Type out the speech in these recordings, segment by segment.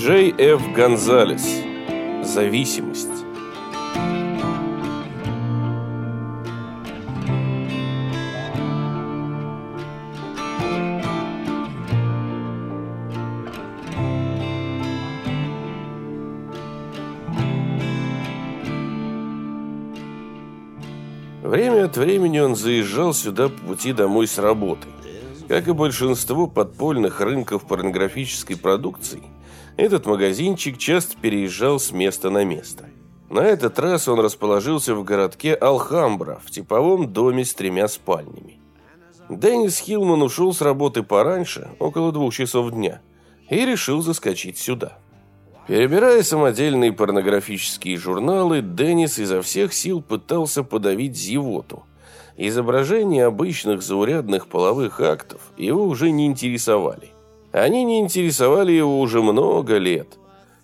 Джей Ф. Гонзалес. Зависимость. Время от времени он заезжал сюда по пути домой с работы. Как и большинство подпольных рынков порнографической продукции, этот магазинчик часто переезжал с места на место. На этот раз он расположился в городке Алхамбра, в типовом доме с тремя спальнями. Деннис Хилман ушел с работы пораньше, около двух часов дня, и решил заскочить сюда. Перебирая самодельные порнографические журналы, Деннис изо всех сил пытался подавить зевоту – Изображения обычных заурядных половых актов его уже не интересовали. Они не интересовали его уже много лет.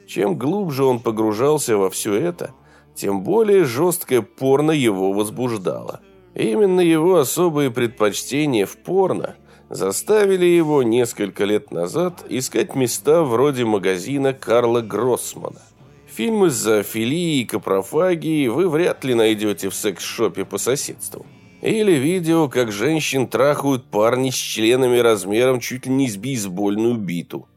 Чем глубже он погружался во все это, тем более жесткое порно его возбуждало. Именно его особые предпочтения в порно заставили его несколько лет назад искать места вроде магазина Карла Гроссмана. Фильмы с зоофилией и капрофагией вы вряд ли найдете в секс-шопе по соседству. Или видео, как женщин трахают парни с членами размером чуть ли не с бейсбольную биту.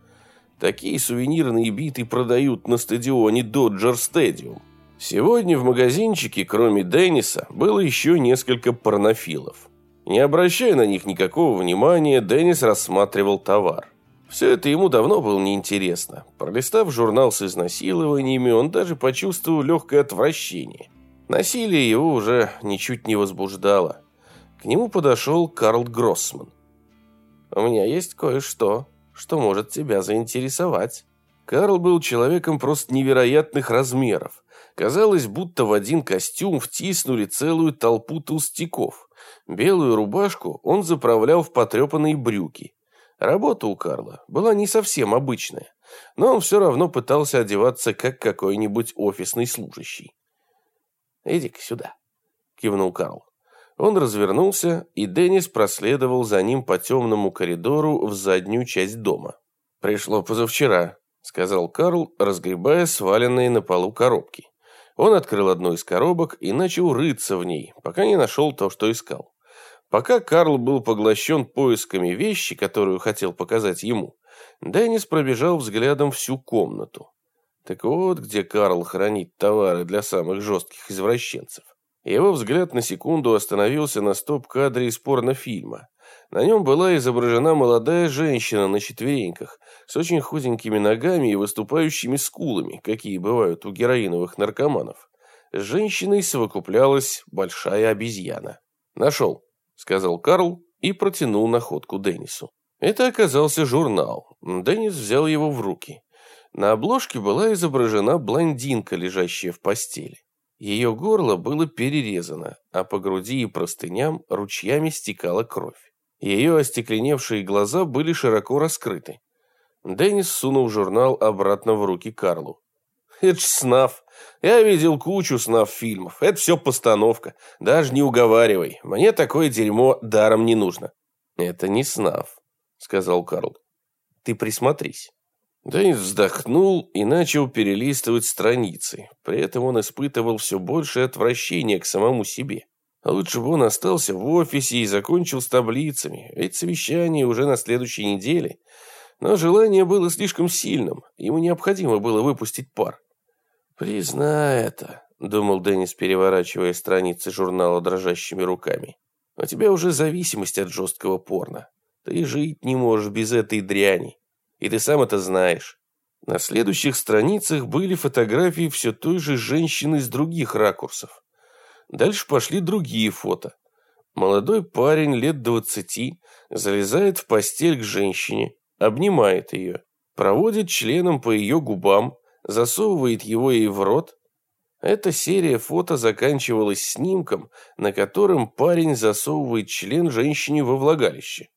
Такие сувенирные биты продают на стадионе Доджер Стадиум. Сегодня в магазинчике, кроме Денниса, было еще несколько порнофилов. Не обращая на них никакого внимания, Деннис рассматривал товар. Все это ему давно было неинтересно. Пролистав журнал с изнасилованиями, он даже почувствовал легкое отвращение. Насилие его уже ничуть не возбуждало. К нему подошел Карл Гроссман. «У меня есть кое-что, что может тебя заинтересовать». Карл был человеком просто невероятных размеров. Казалось, будто в один костюм втиснули целую толпу толстяков. Белую рубашку он заправлял в потрепанные брюки. Работа у Карла была не совсем обычная, но он все равно пытался одеваться как какой-нибудь офисный служащий. «Иди-ка сюда», — кивнул Карл. Он развернулся, и Деннис проследовал за ним по темному коридору в заднюю часть дома. «Пришло позавчера», — сказал Карл, разгребая сваленные на полу коробки. Он открыл одну из коробок и начал рыться в ней, пока не нашел то, что искал. Пока Карл был поглощен поисками вещи, которую хотел показать ему, Деннис пробежал взглядом всю комнату. Так вот, где Карл хранит товары для самых жестких извращенцев. Его взгляд на секунду остановился на стоп-кадре из порнофильма. На нем была изображена молодая женщина на четвереньках, с очень худенькими ногами и выступающими скулами, какие бывают у героиновых наркоманов. С женщиной совокуплялась большая обезьяна. «Нашел», — сказал Карл и протянул находку Деннису. Это оказался журнал. Деннис взял его в руки. На обложке была изображена блондинка, лежащая в постели. Ее горло было перерезано, а по груди и простыням ручьями стекала кровь. Ее остекленевшие глаза были широко раскрыты. Деннис сунул журнал обратно в руки Карлу. «Это ж снав. Я видел кучу снав-фильмов. Это все постановка. Даже не уговаривай. Мне такое дерьмо даром не нужно». «Это не снав», — сказал Карл. «Ты присмотрись». Деннис вздохнул и начал перелистывать страницы. При этом он испытывал все большее отвращение к самому себе. Лучше бы он остался в офисе и закончил с таблицами, ведь совещание уже на следующей неделе. Но желание было слишком сильным, ему необходимо было выпустить пар. «Признай это», — думал Деннис, переворачивая страницы журнала дрожащими руками. «У тебя уже зависимость от жесткого порно. Ты жить не можешь без этой дряни. И ты сам это знаешь. На следующих страницах были фотографии все той же женщины с других ракурсов. Дальше пошли другие фото. Молодой парень лет двадцати залезает в постель к женщине, обнимает ее, проводит членом по ее губам, засовывает его ей в рот. Эта серия фото заканчивалась снимком, на котором парень засовывает член женщине во влагалище.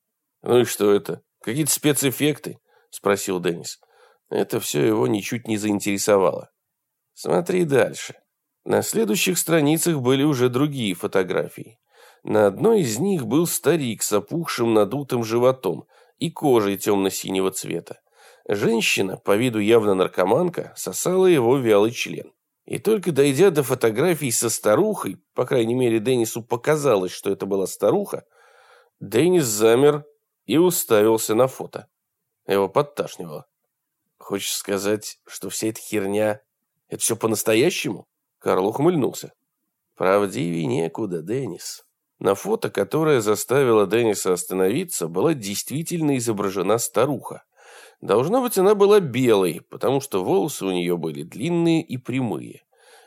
Ну и что это? Какие-то спецэффекты? Спросил Деннис. Это все его ничуть не заинтересовало. Смотри дальше. На следующих страницах были уже другие фотографии. На одной из них был старик с опухшим надутым животом и кожей темно-синего цвета. Женщина, по виду явно наркоманка, сосала его вялый член. И только дойдя до фотографий со старухой, по крайней мере, Деннису показалось, что это была старуха, Деннис замер и уставился на фото. Его подташнивало. Хочешь сказать, что вся эта херня — это все по-настоящему? Карл ухмыльнулся. Правдивее некуда, Деннис. На фото, которое заставило Денниса остановиться, была действительно изображена старуха. Должно быть, она была белой, потому что волосы у нее были длинные и прямые.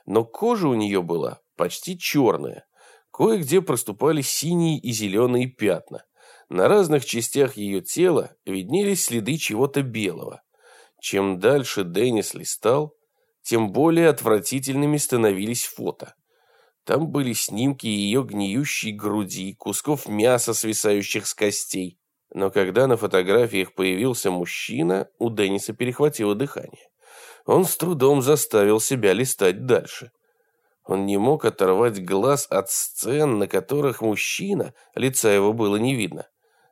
Но кожа у нее была почти черная. Кое-где проступали синие и зеленые пятна. На разных частях ее тела виднелись следы чего-то белого. Чем дальше Деннис листал, тем более отвратительными становились фото. Там были снимки ее гниющей груди, кусков мяса, свисающих с костей, но когда на фотографиях появился мужчина, у Денниса перехватило дыхание. Он с трудом заставил себя листать дальше. Он не мог оторвать глаз от сцен, на которых мужчина, лица его было не видно,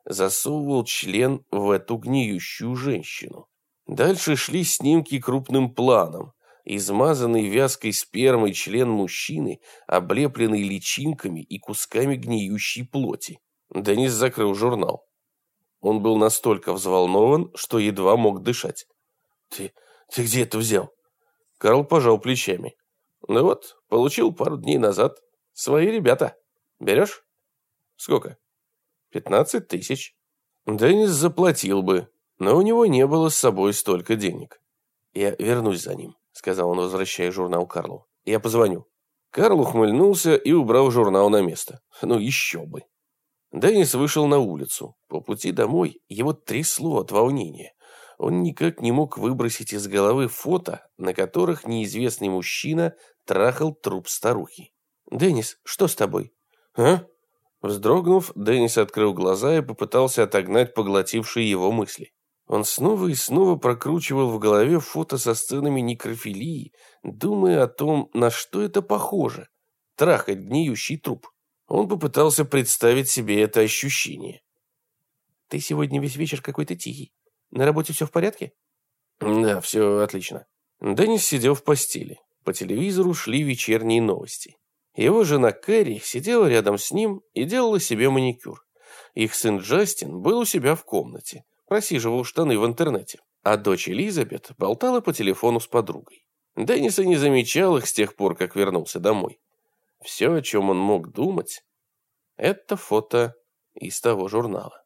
засовывал член в эту гниющую женщину. Дальше шли снимки крупным планом. Измазанный вязкой спермой член мужчины, облепленный личинками и кусками гниющей плоти. Денис закрыл журнал. Он был настолько взволнован, что едва мог дышать. «Ты, ты где это взял?» Карл пожал плечами. «Ну вот, получил пару дней назад. Свои ребята. Берешь?» «Сколько?» «Пятнадцать тысяч». Деннис заплатил бы, но у него не было с собой столько денег. «Я вернусь за ним», — сказал он, возвращая журнал Карлу. «Я позвоню». Карл ухмыльнулся и убрал журнал на место. Ну, еще бы. Деннис вышел на улицу. По пути домой его трясло от волнения. Он никак не мог выбросить из головы фото, на которых неизвестный мужчина трахал труп старухи. «Деннис, что с тобой?» «А?» Вздрогнув, Деннис открыл глаза и попытался отогнать поглотившие его мысли. Он снова и снова прокручивал в голове фото со сценами некрофилии, думая о том, на что это похоже – трахать гниющий труп. Он попытался представить себе это ощущение. «Ты сегодня весь вечер какой-то тихий. На работе все в порядке?» «Да, все отлично». Деннис сидел в постели. По телевизору шли вечерние новости. Его жена Кэрри сидела рядом с ним и делала себе маникюр. Их сын Джастин был у себя в комнате, просиживал штаны в интернете, а дочь Элизабет болтала по телефону с подругой. Денниса не замечал их с тех пор, как вернулся домой. Все, о чем он мог думать, это фото из того журнала.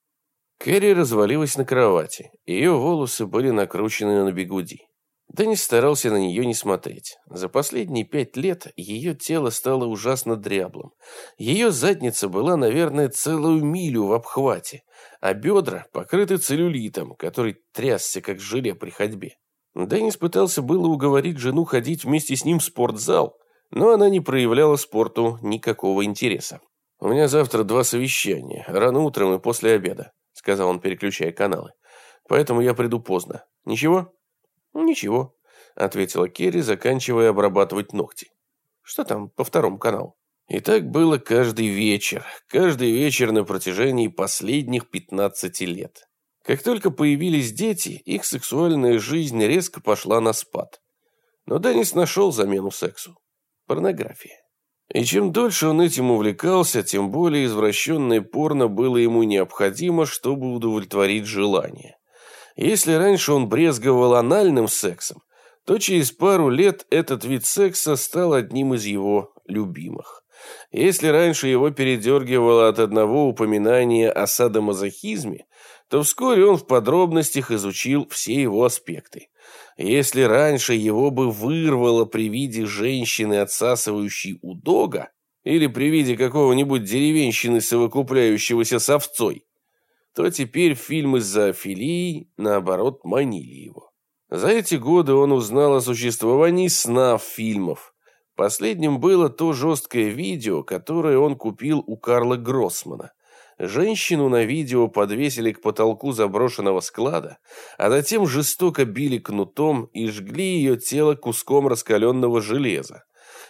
Кэрри развалилась на кровати. Ее волосы были накручены на бегуди. Деннис старался на нее не смотреть. За последние пять лет ее тело стало ужасно дряблым. Ее задница была, наверное, целую милю в обхвате, а бедра покрыты целлюлитом, который трясся, как желе при ходьбе. Деннис пытался было уговорить жену ходить вместе с ним в спортзал, но она не проявляла спорту никакого интереса. «У меня завтра два совещания, рано утром и после обеда», сказал он, переключая каналы. «Поэтому я приду поздно. Ничего?» «Ничего», ответила Керри, заканчивая обрабатывать ногти. «Что там по второму каналу?» И так было каждый вечер, каждый вечер на протяжении последних 15 лет. Как только появились дети, их сексуальная жизнь резко пошла на спад. Но Деннис нашел замену сексу порнография. И чем дольше он этим увлекался, тем более извращенное порно было ему необходимо, чтобы удовлетворить желание. Если раньше он брезговал анальным сексом, то через пару лет этот вид секса стал одним из его любимых. Если раньше его передергивало от одного упоминания о садомазохизме, то вскоре он в подробностях изучил все его аспекты. Если раньше его бы вырвало при виде женщины, отсасывающей у дога, или при виде какого-нибудь деревенщины, совокупляющегося с овцой, то теперь фильмы с зоофилией, наоборот, манили его. За эти годы он узнал о существовании сна фильмов. Последним было то жесткое видео, которое он купил у Карла Гроссмана. Женщину на видео подвесили к потолку заброшенного склада, а затем жестоко били кнутом и жгли ее тело куском раскаленного железа.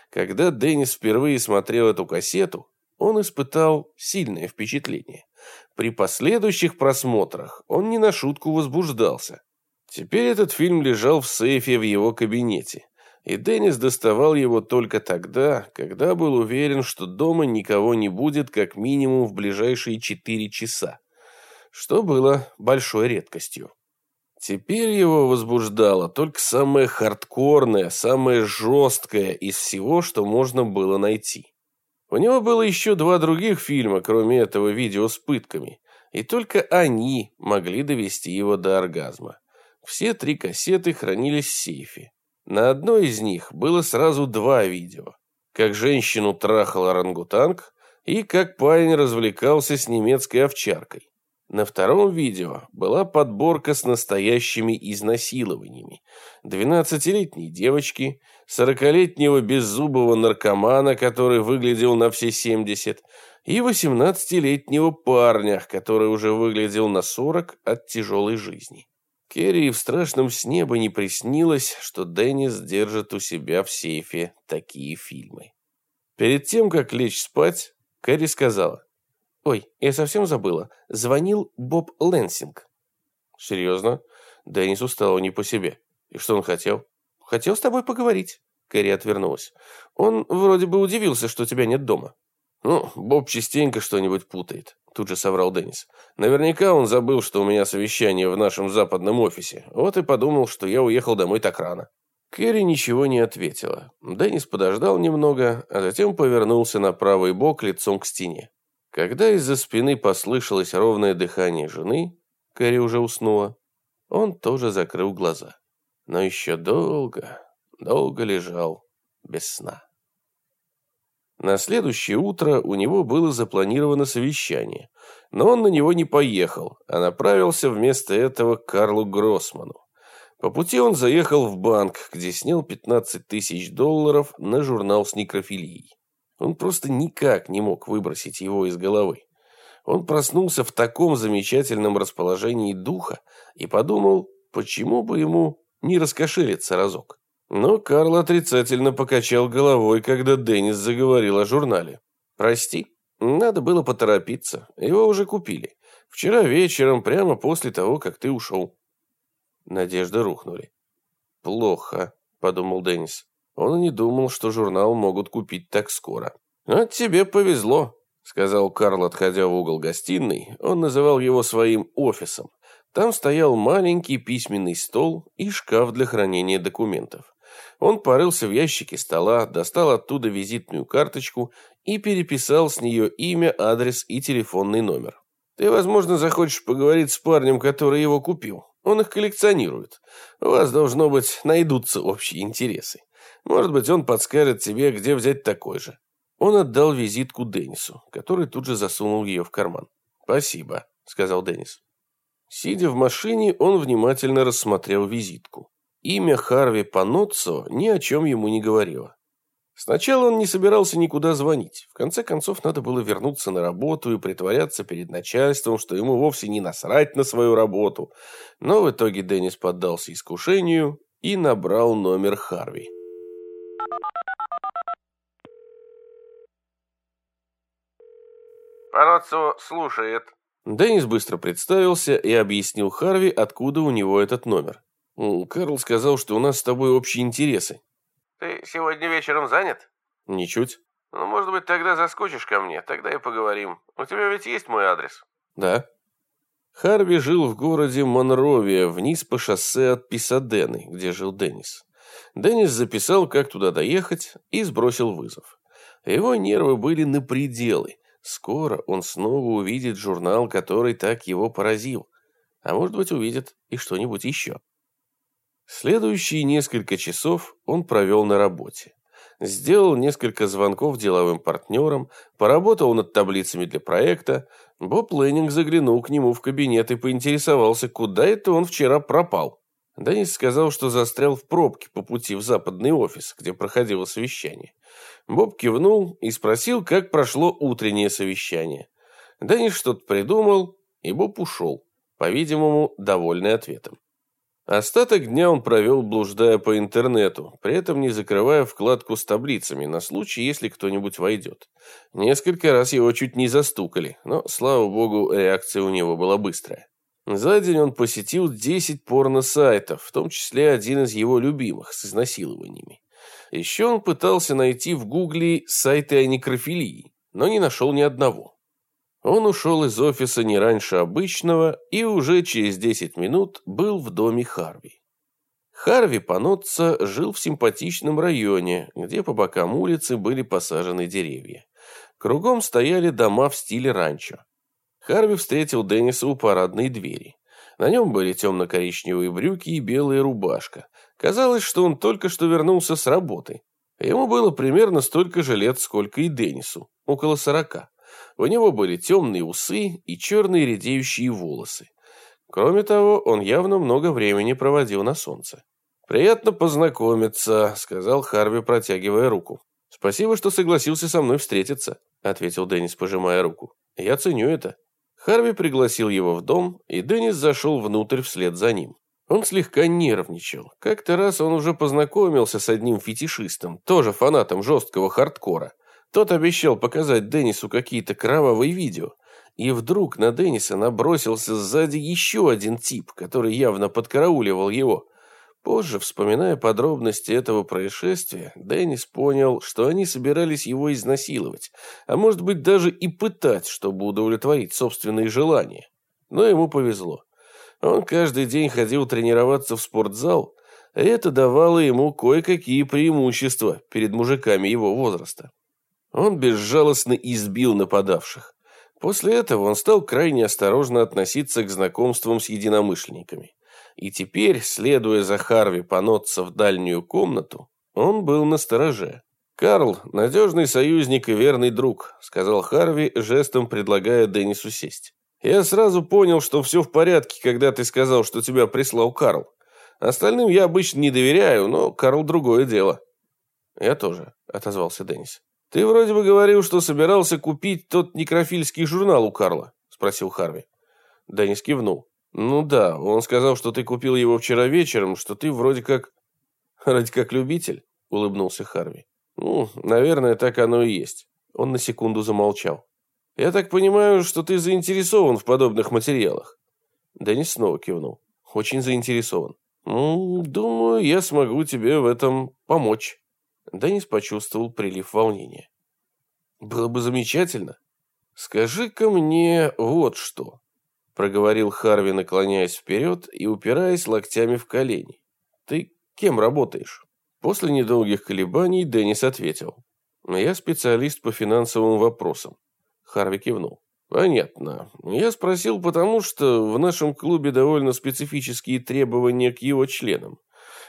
Когда Деннис впервые смотрел эту кассету, он испытал сильное впечатление. При последующих просмотрах он не на шутку возбуждался. Теперь этот фильм лежал в сейфе в его кабинете, и Деннис доставал его только тогда, когда был уверен, что дома никого не будет как минимум в ближайшие четыре часа, что было большой редкостью. Теперь его возбуждало только самое хардкорное, самое жесткое из всего, что можно было найти. У него было еще два других фильма, кроме этого видео с пытками, и только они могли довести его до оргазма. Все три кассеты хранились в сейфе. На одной из них было сразу два видео. Как женщину трахал орангутанг и как парень развлекался с немецкой овчаркой. На втором видео была подборка с настоящими изнасилованиями. 12-летней девочки, 40-летнего беззубого наркомана, который выглядел на все 70, и 18-летнего парня, который уже выглядел на 40 от тяжелой жизни. Керри в страшном сне бы не приснилось, что Деннис держит у себя в сейфе такие фильмы. Перед тем, как лечь спать, Кэрри сказала, «Ой, я совсем забыла. Звонил Боб Лэнсинг». «Серьезно?» Деннису стало не по себе. «И что он хотел?» «Хотел с тобой поговорить». Кэрри отвернулась. «Он вроде бы удивился, что тебя нет дома». «Ну, Боб частенько что-нибудь путает», – тут же соврал Деннис. «Наверняка он забыл, что у меня совещание в нашем западном офисе. Вот и подумал, что я уехал домой так рано». Кэрри ничего не ответила. Деннис подождал немного, а затем повернулся на правый бок лицом к стене. Когда из-за спины послышалось ровное дыхание жены, Кэрри уже уснула, он тоже закрыл глаза. Но еще долго, долго лежал без сна. На следующее утро у него было запланировано совещание, но он на него не поехал, а направился вместо этого к Карлу Гроссману. По пути он заехал в банк, где снял 15 тысяч долларов на журнал с некрофилией. Он просто никак не мог выбросить его из головы. Он проснулся в таком замечательном расположении духа и подумал, почему бы ему не раскошелиться разок. Но Карл отрицательно покачал головой, когда Деннис заговорил о журнале. «Прости, надо было поторопиться. Его уже купили. Вчера вечером, прямо после того, как ты ушел». Надежды рухнули. «Плохо», — подумал Деннис. Он не думал, что журнал могут купить так скоро. «А тебе повезло», — сказал Карл, отходя в угол гостиной. Он называл его своим офисом. Там стоял маленький письменный стол и шкаф для хранения документов. Он порылся в ящике стола, достал оттуда визитную карточку и переписал с нее имя, адрес и телефонный номер. «Ты, возможно, захочешь поговорить с парнем, который его купил. Он их коллекционирует. У вас, должно быть, найдутся общие интересы. Может быть, он подскажет тебе, где взять такой же». Он отдал визитку Деннису, который тут же засунул ее в карман. «Спасибо», — сказал Деннис. Сидя в машине, он внимательно рассмотрел визитку. Имя Харви Паноццо ни о чем ему не говорило. Сначала он не собирался никуда звонить. В конце концов, надо было вернуться на работу и притворяться перед начальством, что ему вовсе не насрать на свою работу. Но в итоге Деннис поддался искушению и набрал номер Харви. Паноццо слушает. Деннис быстро представился и объяснил Харви, откуда у него этот номер. Карл сказал, что у нас с тобой общие интересы. Ты сегодня вечером занят? Ничуть. Ну, может быть, тогда заскочишь ко мне, тогда и поговорим. У тебя ведь есть мой адрес? Да. Харви жил в городе Монровия, вниз по шоссе от Писадены, где жил Деннис. Деннис записал, как туда доехать, и сбросил вызов. Его нервы были на пределы. Скоро он снова увидит журнал, который так его поразил. А может быть, увидит и что-нибудь еще. Следующие несколько часов он провел на работе. Сделал несколько звонков деловым партнерам, поработал над таблицами для проекта. Боб Леннинг заглянул к нему в кабинет и поинтересовался, куда это он вчера пропал. Денис сказал, что застрял в пробке по пути в западный офис, где проходило совещание. Боб кивнул и спросил, как прошло утреннее совещание. Денис что-то придумал, и Боб ушел, по-видимому, довольный ответом. Остаток дня он провел, блуждая по интернету, при этом не закрывая вкладку с таблицами на случай, если кто-нибудь войдет. Несколько раз его чуть не застукали, но, слава богу, реакция у него была быстрая. За день он посетил 10 порно-сайтов, в том числе один из его любимых, с изнасилованиями. Еще он пытался найти в гугле сайты о некрофилии, но не нашел ни одного. Он ушел из офиса не раньше обычного и уже через 10 минут был в доме Харви. Харви Панотца жил в симпатичном районе, где по бокам улицы были посажены деревья. Кругом стояли дома в стиле ранчо. Харви встретил Денниса у парадной двери. На нем были темно-коричневые брюки и белая рубашка. Казалось, что он только что вернулся с работы. Ему было примерно столько же лет, сколько и Деннису, около сорока. У него были темные усы и черные редеющие волосы. Кроме того, он явно много времени проводил на солнце. «Приятно познакомиться», — сказал Харви, протягивая руку. «Спасибо, что согласился со мной встретиться», — ответил Деннис, пожимая руку. «Я ценю это». Харви пригласил его в дом, и Деннис зашел внутрь вслед за ним. Он слегка нервничал. Как-то раз он уже познакомился с одним фетишистом, тоже фанатом жесткого хардкора. Тот обещал показать Деннису какие-то кровавые видео. И вдруг на Денниса набросился сзади еще один тип, который явно подкарауливал его. Позже, вспоминая подробности этого происшествия, Деннис понял, что они собирались его изнасиловать, а может быть даже и пытать, чтобы удовлетворить собственные желания. Но ему повезло. Он каждый день ходил тренироваться в спортзал, и это давало ему кое-какие преимущества перед мужиками его возраста. Он безжалостно избил нападавших. После этого он стал крайне осторожно относиться к знакомствам с единомышленниками. И теперь, следуя за Харви понотца в дальнюю комнату, он был на стороже. «Карл – надежный союзник и верный друг», – сказал Харви, жестом предлагая Деннису сесть. «Я сразу понял, что все в порядке, когда ты сказал, что тебя прислал Карл. Остальным я обычно не доверяю, но Карл – другое дело». «Я тоже», – отозвался Деннис. «Ты вроде бы говорил, что собирался купить тот некрофильский журнал у Карла», – спросил Харви. Деннис кивнул. «Ну да, он сказал, что ты купил его вчера вечером, что ты вроде как...» «Вроде как любитель», — улыбнулся Харви. «Ну, наверное, так оно и есть». Он на секунду замолчал. «Я так понимаю, что ты заинтересован в подобных материалах?» Денис снова кивнул. «Очень заинтересован». «Ну, думаю, я смогу тебе в этом помочь». Денис почувствовал прилив волнения. «Было бы замечательно. Скажи-ка мне вот что проговорил Харви, наклоняясь вперед и упираясь локтями в колени. «Ты кем работаешь?» После недолгих колебаний Деннис ответил. «Я специалист по финансовым вопросам». Харви кивнул. «Понятно. Я спросил, потому что в нашем клубе довольно специфические требования к его членам.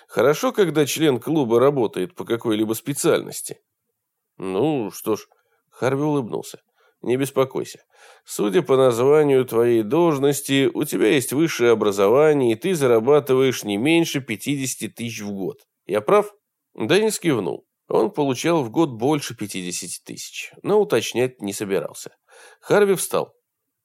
Хорошо, когда член клуба работает по какой-либо специальности». «Ну, что ж...» Харви улыбнулся. Не беспокойся. Судя по названию твоей должности, у тебя есть высшее образование, и ты зарабатываешь не меньше 50 тысяч в год. Я прав?» Деннис кивнул. Он получал в год больше 50 тысяч, но уточнять не собирался. Харви встал.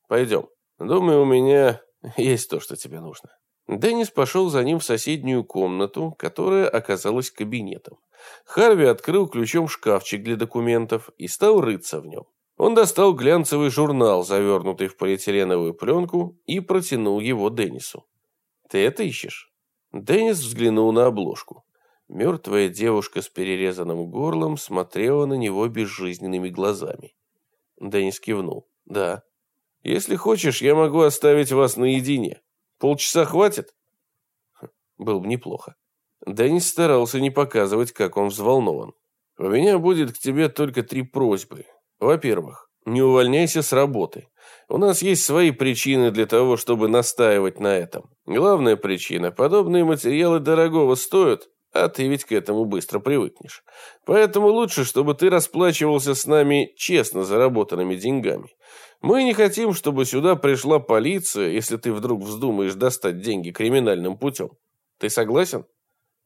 «Пойдем. Думаю, у меня есть то, что тебе нужно». Деннис пошел за ним в соседнюю комнату, которая оказалась кабинетом. Харви открыл ключом шкафчик для документов и стал рыться в нем. Он достал глянцевый журнал, завернутый в полиэтиленовую пленку, и протянул его Деннису. «Ты это ищешь?» Деннис взглянул на обложку. Мертвая девушка с перерезанным горлом смотрела на него безжизненными глазами. Деннис кивнул. «Да. Если хочешь, я могу оставить вас наедине. Полчаса хватит?» хм, Было бы неплохо. Деннис старался не показывать, как он взволнован. «У меня будет к тебе только три просьбы. Во-первых, не увольняйся с работы. У нас есть свои причины для того, чтобы настаивать на этом. Главная причина – подобные материалы дорогого стоят, а ты ведь к этому быстро привыкнешь. Поэтому лучше, чтобы ты расплачивался с нами честно заработанными деньгами. Мы не хотим, чтобы сюда пришла полиция, если ты вдруг вздумаешь достать деньги криминальным путем. Ты согласен?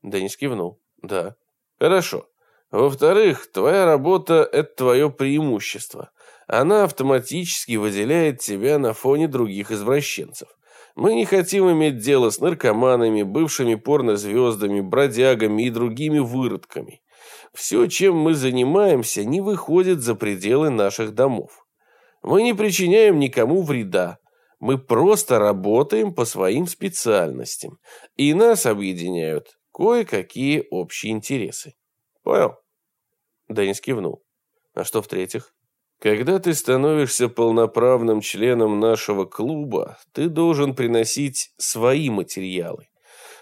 Денис кивнул. Да. Хорошо. Во-вторых, твоя работа – это твое преимущество. Она автоматически выделяет тебя на фоне других извращенцев. Мы не хотим иметь дело с наркоманами, бывшими порнозвездами, бродягами и другими выродками. Все, чем мы занимаемся, не выходит за пределы наших домов. Мы не причиняем никому вреда. Мы просто работаем по своим специальностям, и нас объединяют кое-какие общие интересы. Понял? Денис кивнул. А что в-третьих? Когда ты становишься полноправным членом нашего клуба, ты должен приносить свои материалы.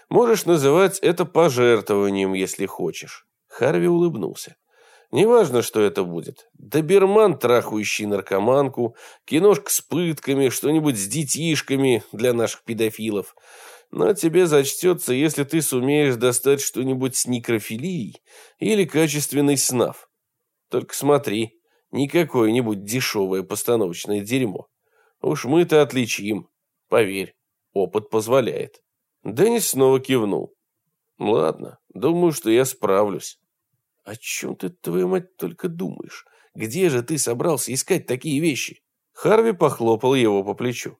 Можешь называть это пожертвованием, если хочешь. Харви улыбнулся. Неважно, что это будет. Доберман, трахающий наркоманку, киношка с пытками, что-нибудь с детишками для наших педофилов. Но тебе зачтется, если ты сумеешь достать что-нибудь с некрофилией или качественный снав. Только смотри, не какое-нибудь дешевое постановочное дерьмо. Уж мы-то отличим. Поверь, опыт позволяет. Деннис снова кивнул. Ладно, думаю, что я справлюсь. «О чем ты, твою мать, только думаешь? Где же ты собрался искать такие вещи?» Харви похлопал его по плечу.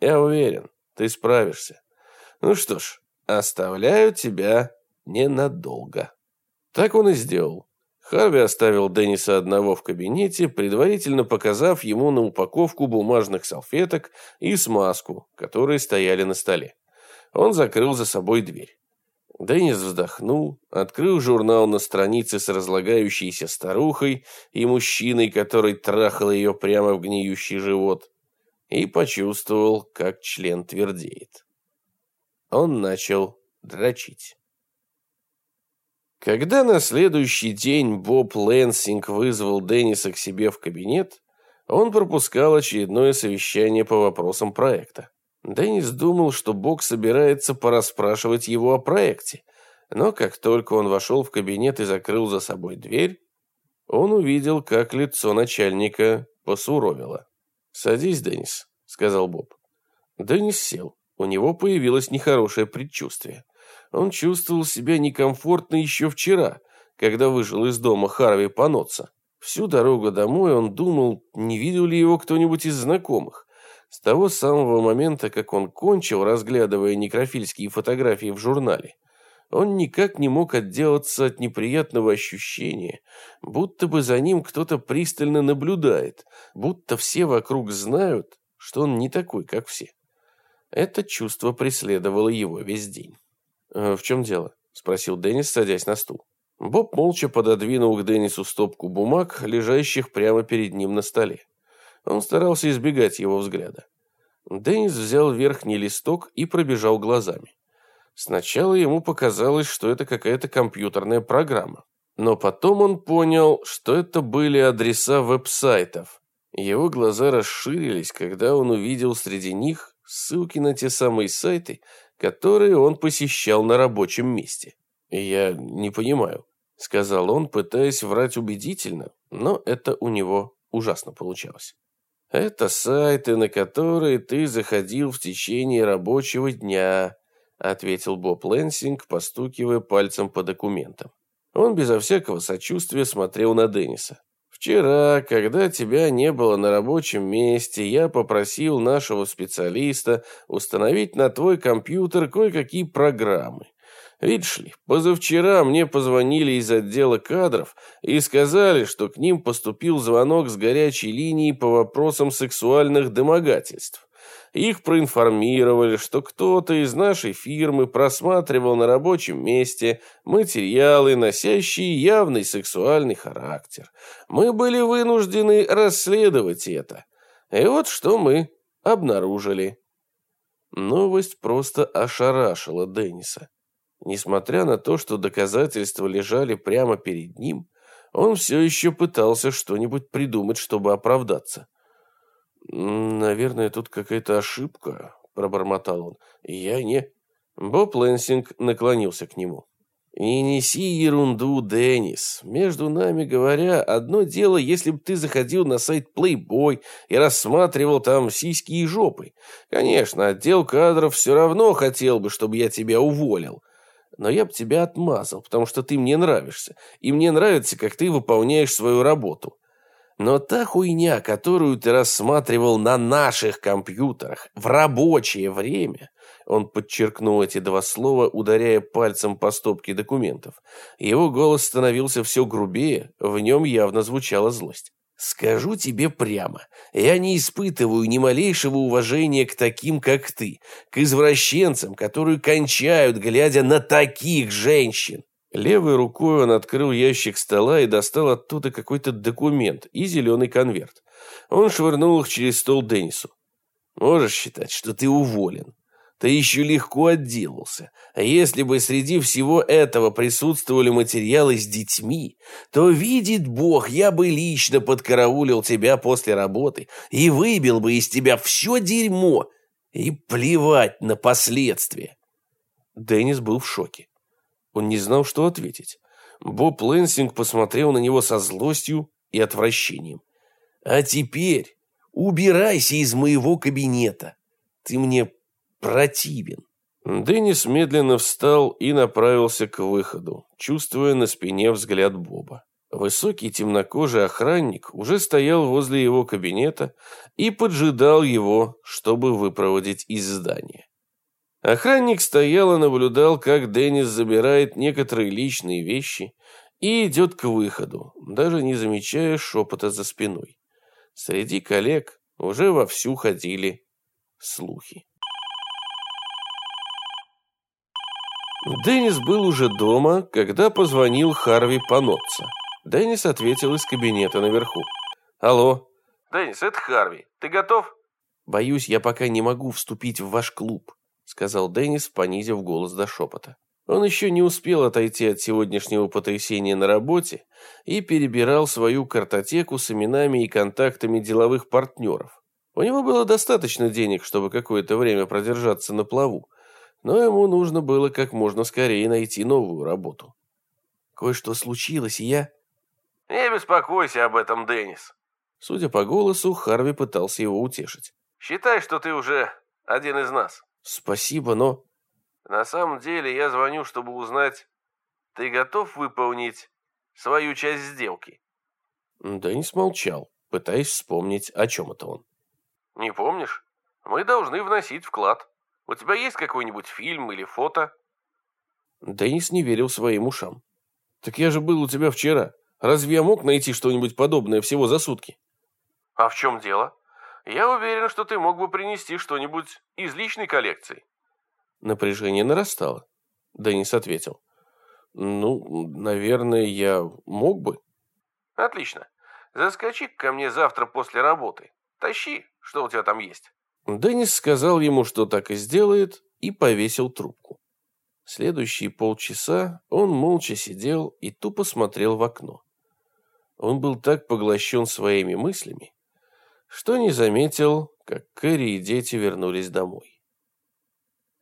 «Я уверен, ты справишься. Ну что ж, оставляю тебя ненадолго». Так он и сделал. Харви оставил Денниса одного в кабинете, предварительно показав ему на упаковку бумажных салфеток и смазку, которые стояли на столе. Он закрыл за собой дверь. Деннис вздохнул, открыл журнал на странице с разлагающейся старухой и мужчиной, который трахал ее прямо в гниющий живот, и почувствовал, как член твердеет. Он начал дрочить. Когда на следующий день Боб Лэнсинг вызвал Денниса к себе в кабинет, он пропускал очередное совещание по вопросам проекта. Деннис думал, что Бог собирается порасспрашивать его о проекте, но как только он вошел в кабинет и закрыл за собой дверь, он увидел, как лицо начальника посуровило. «Садись, Деннис», — сказал Боб. Деннис сел. У него появилось нехорошее предчувствие. Он чувствовал себя некомфортно еще вчера, когда вышел из дома Харви Паноца. Всю дорогу домой он думал, не видел ли его кто-нибудь из знакомых. С того самого момента, как он кончил, разглядывая некрофильские фотографии в журнале, он никак не мог отделаться от неприятного ощущения, будто бы за ним кто-то пристально наблюдает, будто все вокруг знают, что он не такой, как все. Это чувство преследовало его весь день. «Э, «В чем дело?» – спросил Деннис, садясь на стул. Боб молча пододвинул к Деннису стопку бумаг, лежащих прямо перед ним на столе. Он старался избегать его взгляда. Деннис взял верхний листок и пробежал глазами. Сначала ему показалось, что это какая-то компьютерная программа. Но потом он понял, что это были адреса веб-сайтов. Его глаза расширились, когда он увидел среди них ссылки на те самые сайты, которые он посещал на рабочем месте. «Я не понимаю», — сказал он, пытаясь врать убедительно, но это у него ужасно получалось. Это сайты, на которые ты заходил в течение рабочего дня, ответил Боб Лэнсинг, постукивая пальцем по документам. Он безо всякого сочувствия смотрел на Денниса. Вчера, когда тебя не было на рабочем месте, я попросил нашего специалиста установить на твой компьютер кое-какие программы. Видишь ли, позавчера мне позвонили из отдела кадров и сказали, что к ним поступил звонок с горячей линии по вопросам сексуальных домогательств. Их проинформировали, что кто-то из нашей фирмы просматривал на рабочем месте материалы, носящие явный сексуальный характер. Мы были вынуждены расследовать это. И вот что мы обнаружили. Новость просто ошарашила Денниса. Несмотря на то, что доказательства лежали прямо перед ним, он все еще пытался что-нибудь придумать, чтобы оправдаться. «Наверное, тут какая-то ошибка», — пробормотал он. «Я не...» Боб Лэнсинг наклонился к нему. «Не неси ерунду, Деннис. Между нами говоря, одно дело, если бы ты заходил на сайт Playboy и рассматривал там сиськи и жопы. Конечно, отдел кадров все равно хотел бы, чтобы я тебя уволил но я бы тебя отмазал, потому что ты мне нравишься, и мне нравится, как ты выполняешь свою работу. Но та хуйня, которую ты рассматривал на наших компьютерах в рабочее время, он подчеркнул эти два слова, ударяя пальцем по стопке документов. Его голос становился все грубее, в нем явно звучала злость. Скажу тебе прямо, я не испытываю ни малейшего уважения к таким, как ты, к извращенцам, которые кончают, глядя на таких женщин. Левой рукой он открыл ящик стола и достал оттуда какой-то документ и зеленый конверт. Он швырнул их через стол Деннису. «Можешь считать, что ты уволен ты еще легко отделался. А если бы среди всего этого присутствовали материалы с детьми, то, видит Бог, я бы лично подкараулил тебя после работы и выбил бы из тебя все дерьмо и плевать на последствия. Деннис был в шоке. Он не знал, что ответить. Боб Лэнсинг посмотрел на него со злостью и отвращением. «А теперь убирайся из моего кабинета. Ты мне противен. Деннис медленно встал и направился к выходу, чувствуя на спине взгляд Боба. Высокий темнокожий охранник уже стоял возле его кабинета и поджидал его, чтобы выпроводить из здания. Охранник стоял и наблюдал, как Деннис забирает некоторые личные вещи и идет к выходу, даже не замечая шепота за спиной. Среди коллег уже вовсю ходили слухи. Деннис был уже дома, когда позвонил Харви Панотца. Деннис ответил из кабинета наверху. «Алло». «Деннис, это Харви. Ты готов?» «Боюсь, я пока не могу вступить в ваш клуб», сказал Деннис, понизив голос до шепота. Он еще не успел отойти от сегодняшнего потрясения на работе и перебирал свою картотеку с именами и контактами деловых партнеров. У него было достаточно денег, чтобы какое-то время продержаться на плаву, но ему нужно было как можно скорее найти новую работу. Кое-что случилось, и я... Не беспокойся об этом, Деннис. Судя по голосу, Харви пытался его утешить. Считай, что ты уже один из нас. Спасибо, но... На самом деле я звоню, чтобы узнать, ты готов выполнить свою часть сделки? Деннис молчал, пытаясь вспомнить, о чем это он. Не помнишь? Мы должны вносить вклад. У тебя есть какой-нибудь фильм или фото?» Денис не верил своим ушам. «Так я же был у тебя вчера. Разве я мог найти что-нибудь подобное всего за сутки?» «А в чем дело? Я уверен, что ты мог бы принести что-нибудь из личной коллекции». Напряжение нарастало. Денис ответил. «Ну, наверное, я мог бы». «Отлично. Заскочи ко мне завтра после работы. Тащи, что у тебя там есть». Деннис сказал ему, что так и сделает, и повесил трубку. Следующие полчаса он молча сидел и тупо смотрел в окно. Он был так поглощен своими мыслями, что не заметил, как Кэрри и дети вернулись домой.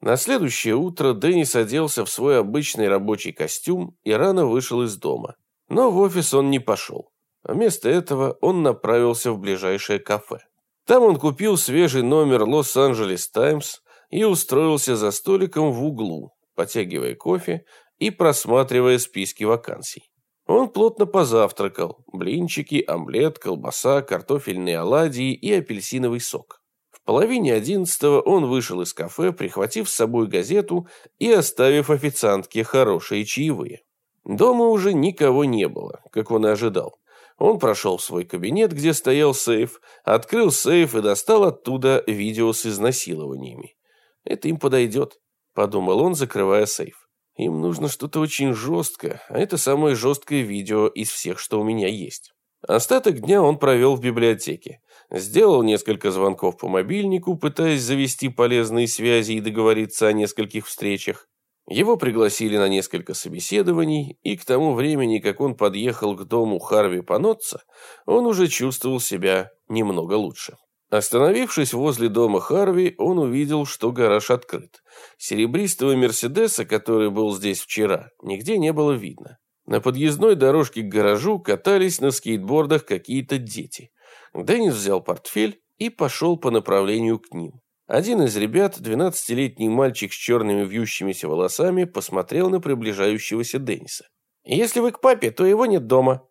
На следующее утро Деннис оделся в свой обычный рабочий костюм и рано вышел из дома. Но в офис он не пошел. Вместо этого он направился в ближайшее кафе. Там он купил свежий номер «Лос-Анджелес Таймс» и устроился за столиком в углу, потягивая кофе и просматривая списки вакансий. Он плотно позавтракал. Блинчики, омлет, колбаса, картофельные оладьи и апельсиновый сок. В половине одиннадцатого он вышел из кафе, прихватив с собой газету и оставив официантке хорошие чаевые. Дома уже никого не было, как он и ожидал. Он прошел в свой кабинет, где стоял сейф, открыл сейф и достал оттуда видео с изнасилованиями. «Это им подойдет», – подумал он, закрывая сейф. «Им нужно что-то очень жесткое, а это самое жесткое видео из всех, что у меня есть». Остаток дня он провел в библиотеке. Сделал несколько звонков по мобильнику, пытаясь завести полезные связи и договориться о нескольких встречах. Его пригласили на несколько собеседований, и к тому времени, как он подъехал к дому Харви Панотца, он уже чувствовал себя немного лучше. Остановившись возле дома Харви, он увидел, что гараж открыт. Серебристого Мерседеса, который был здесь вчера, нигде не было видно. На подъездной дорожке к гаражу катались на скейтбордах какие-то дети. Деннис взял портфель и пошел по направлению к ним. Один из ребят, двенадцатилетний мальчик с черными вьющимися волосами, посмотрел на приближающегося Денниса. «Если вы к папе, то его нет дома».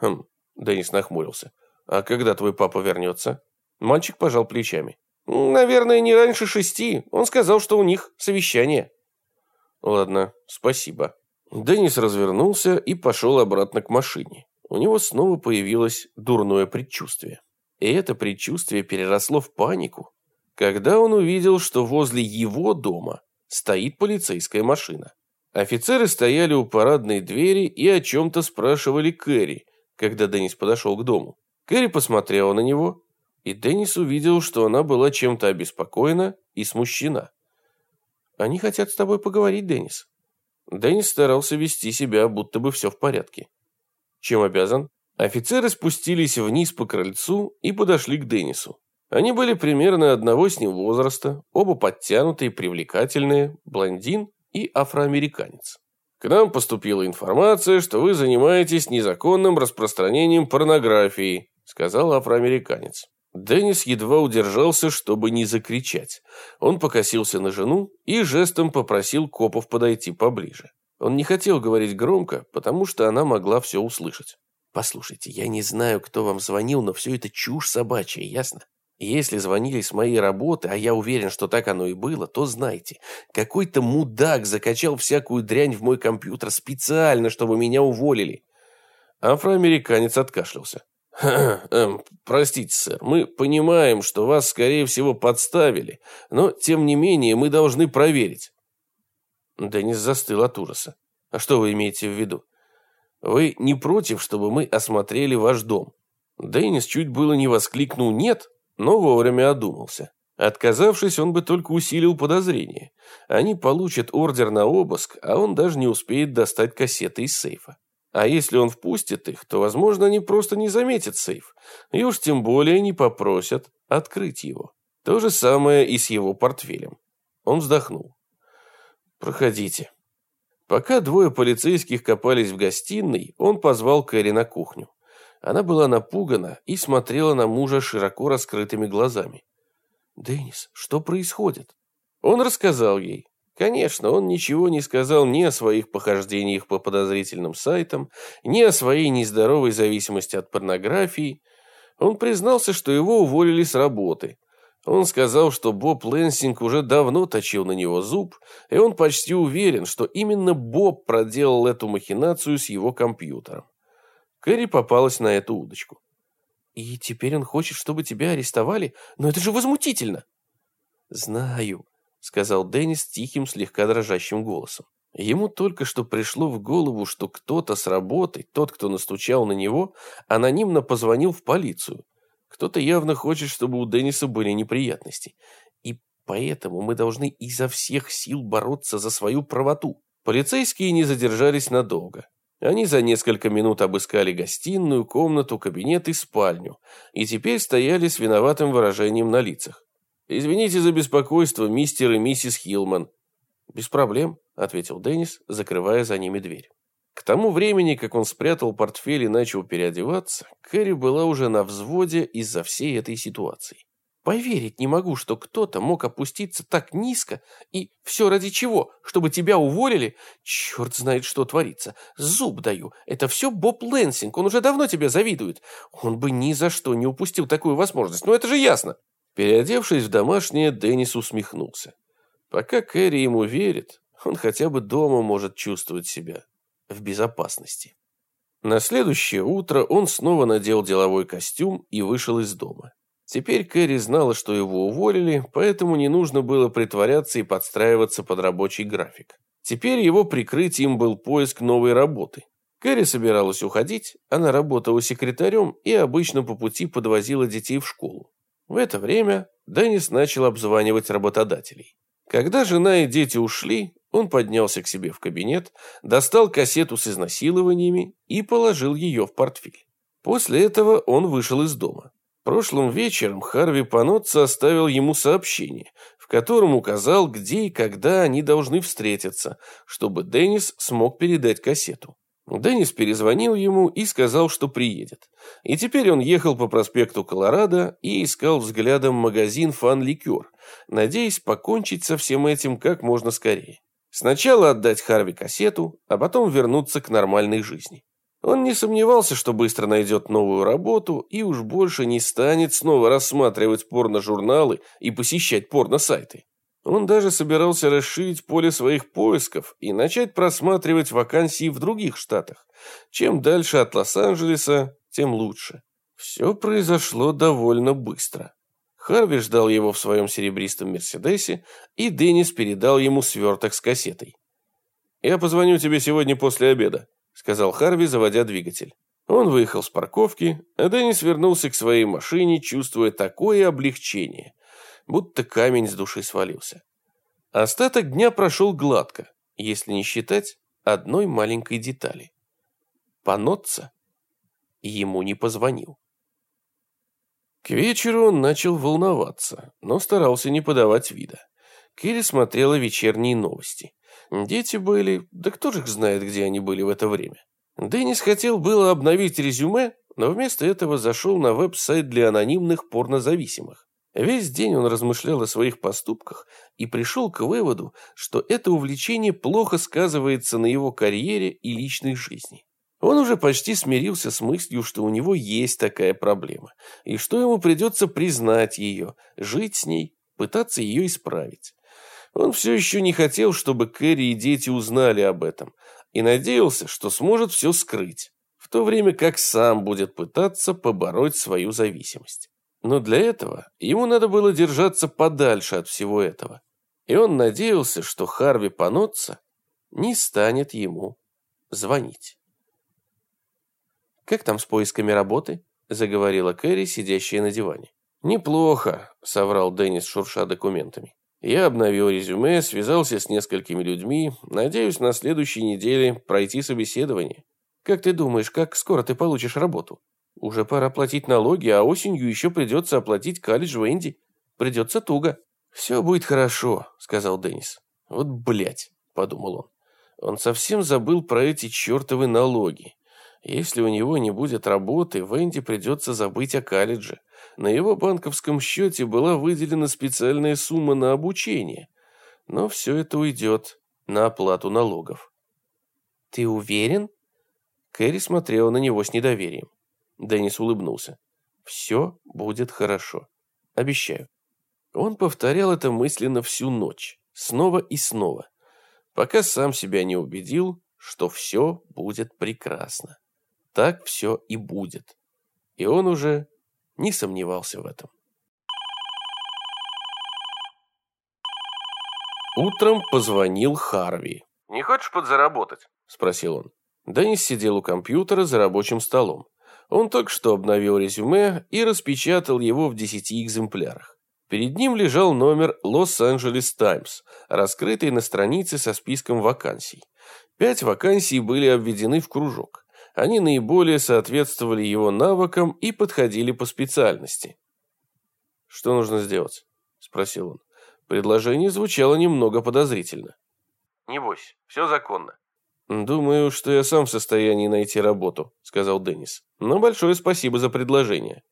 «Хм», — Деннис нахмурился. «А когда твой папа вернется?» Мальчик пожал плечами. «Наверное, не раньше шести. Он сказал, что у них совещание». «Ладно, спасибо». Деннис развернулся и пошел обратно к машине. у него снова появилось дурное предчувствие. И это предчувствие переросло в панику, когда он увидел, что возле его дома стоит полицейская машина. Офицеры стояли у парадной двери и о чем-то спрашивали Кэрри, когда Деннис подошел к дому. Кэрри посмотрела на него, и Деннис увидел, что она была чем-то обеспокоена и смущена. «Они хотят с тобой поговорить, Деннис». Деннис старался вести себя, будто бы все в порядке. «Чем обязан?» Офицеры спустились вниз по крыльцу и подошли к Деннису. Они были примерно одного с ним возраста, оба подтянутые, привлекательные, блондин и афроамериканец. К нам поступила информация, что вы занимаетесь незаконным распространением порнографии, сказал афроамериканец. Деннис едва удержался, чтобы не закричать. Он покосился на жену и жестом попросил копов подойти поближе. Он не хотел говорить громко, потому что она могла все услышать. «Послушайте, я не знаю, кто вам звонил, но все это чушь собачья, ясно? Если звонили с моей работы, а я уверен, что так оно и было, то знайте, какой-то мудак закачал всякую дрянь в мой компьютер специально, чтобы меня уволили». Афроамериканец откашлялся. Эм, простите, сэр, мы понимаем, что вас, скорее всего, подставили, но, тем не менее, мы должны проверить». Деннис застыл от ужаса. «А что вы имеете в виду? Вы не против, чтобы мы осмотрели ваш дом?» Деннис чуть было не воскликнул «нет», но вовремя одумался. Отказавшись, он бы только усилил подозрение. Они получат ордер на обыск, а он даже не успеет достать кассеты из сейфа. А если он впустит их, то, возможно, они просто не заметят сейф, и уж тем более не попросят открыть его. То же самое и с его портфелем. Он вздохнул. «Проходите». Пока двое полицейских копались в гостиной, он позвал Кэрри на кухню. Она была напугана и смотрела на мужа широко раскрытыми глазами. «Деннис, что происходит?» Он рассказал ей. Конечно, он ничего не сказал ни о своих похождениях по подозрительным сайтам, ни о своей нездоровой зависимости от порнографии. Он признался, что его уволили с работы. Он сказал, что Боб Лэнсинг уже давно точил на него зуб, и он почти уверен, что именно Боб проделал эту махинацию с его компьютером. Кэрри попалась на эту удочку. «И теперь он хочет, чтобы тебя арестовали? Но это же возмутительно!» «Знаю», сказал Деннис тихим, слегка дрожащим голосом. Ему только что пришло в голову, что кто-то с работы, тот, кто настучал на него, анонимно позвонил в полицию. Кто-то явно хочет, чтобы у Денниса были неприятности. И поэтому мы должны изо всех сил бороться за свою правоту. Полицейские не задержались надолго. Они за несколько минут обыскали гостиную, комнату, кабинет и спальню, и теперь стояли с виноватым выражением на лицах. «Извините за беспокойство, мистер и миссис Хилман». «Без проблем», — ответил Деннис, закрывая за ними дверь. К тому времени, как он спрятал портфель и начал переодеваться, Кэрри была уже на взводе из-за всей этой ситуации. «Поверить не могу, что кто-то мог опуститься так низко, и все ради чего? Чтобы тебя уволили? Черт знает, что творится. Зуб даю. Это все Боб Лэнсинг, он уже давно тебя завидует. Он бы ни за что не упустил такую возможность, но это же ясно». Переодевшись в домашнее, Деннис усмехнулся. Пока Кэрри ему верит, он хотя бы дома может чувствовать себя в безопасности. На следующее утро он снова надел деловой костюм и вышел из дома. Теперь Кэрри знала, что его уволили, поэтому не нужно было притворяться и подстраиваться под рабочий график. Теперь его прикрытием был поиск новой работы. Кэрри собиралась уходить, она работала секретарем и обычно по пути подвозила детей в школу. В это время Деннис начал обзванивать работодателей. Когда жена и дети ушли, он поднялся к себе в кабинет, достал кассету с изнасилованиями и положил ее в портфель. После этого он вышел из дома. Прошлым вечером Харви Панотца оставил ему сообщение, в котором указал, где и когда они должны встретиться, чтобы Деннис смог передать кассету. Деннис перезвонил ему и сказал, что приедет. И теперь он ехал по проспекту Колорадо и искал взглядом магазин «Фан-ликер», надеясь покончить со всем этим как можно скорее. Сначала отдать Харви кассету, а потом вернуться к нормальной жизни. Он не сомневался, что быстро найдет новую работу и уж больше не станет снова рассматривать порно-журналы и посещать порно-сайты. Он даже собирался расширить поле своих поисков и начать просматривать вакансии в других штатах. Чем дальше от Лос-Анджелеса, тем лучше. Все произошло довольно быстро. Харви ждал его в своем серебристом Мерседесе, и Деннис передал ему сверток с кассетой. «Я позвоню тебе сегодня после обеда», — сказал Харви, заводя двигатель. Он выехал с парковки, а Деннис вернулся к своей машине, чувствуя такое облегчение, будто камень с души свалился. Остаток дня прошел гладко, если не считать одной маленькой детали. Панотца ему не позвонил. К вечеру он начал волноваться, но старался не подавать вида. Кири смотрела вечерние новости. Дети были, да кто же их знает, где они были в это время. Деннис хотел было обновить резюме, но вместо этого зашел на веб-сайт для анонимных порнозависимых. Весь день он размышлял о своих поступках и пришел к выводу, что это увлечение плохо сказывается на его карьере и личной жизни. Он уже почти смирился с мыслью, что у него есть такая проблема, и что ему придется признать ее, жить с ней, пытаться ее исправить. Он все еще не хотел, чтобы Кэрри и дети узнали об этом, и надеялся, что сможет все скрыть, в то время как сам будет пытаться побороть свою зависимость. Но для этого ему надо было держаться подальше от всего этого. И он надеялся, что Харви Панотца не станет ему звонить. «Как там с поисками работы?» – заговорила Кэрри, сидящая на диване. «Неплохо», – соврал Деннис, шурша документами. Я обновил резюме, связался с несколькими людьми. Надеюсь, на следующей неделе пройти собеседование. Как ты думаешь, как скоро ты получишь работу? Уже пора платить налоги, а осенью еще придется оплатить колледж в Энди. Придется туго. Все будет хорошо, сказал Деннис. Вот блять, подумал он. Он совсем забыл про эти чертовы налоги. Если у него не будет работы, Венди придется забыть о колледже. На его банковском счете была выделена специальная сумма на обучение. Но все это уйдет на оплату налогов. «Ты уверен?» Кэрри смотрела на него с недоверием. Деннис улыбнулся. «Все будет хорошо. Обещаю». Он повторял это мысленно всю ночь, снова и снова, пока сам себя не убедил, что все будет прекрасно. Так все и будет. И он уже не сомневался в этом. Утром позвонил Харви. «Не хочешь подзаработать?» – спросил он. Деннис сидел у компьютера за рабочим столом. Он только что обновил резюме и распечатал его в десяти экземплярах. Перед ним лежал номер Лос-Анджелес Таймс, раскрытый на странице со списком вакансий. Пять вакансий были обведены в кружок. Они наиболее соответствовали его навыкам и подходили по специальности. «Что нужно сделать?» – спросил он. Предложение звучало немного подозрительно. «Небось, все законно». «Думаю, что я сам в состоянии найти работу», – сказал Деннис. «Но большое спасибо за предложение».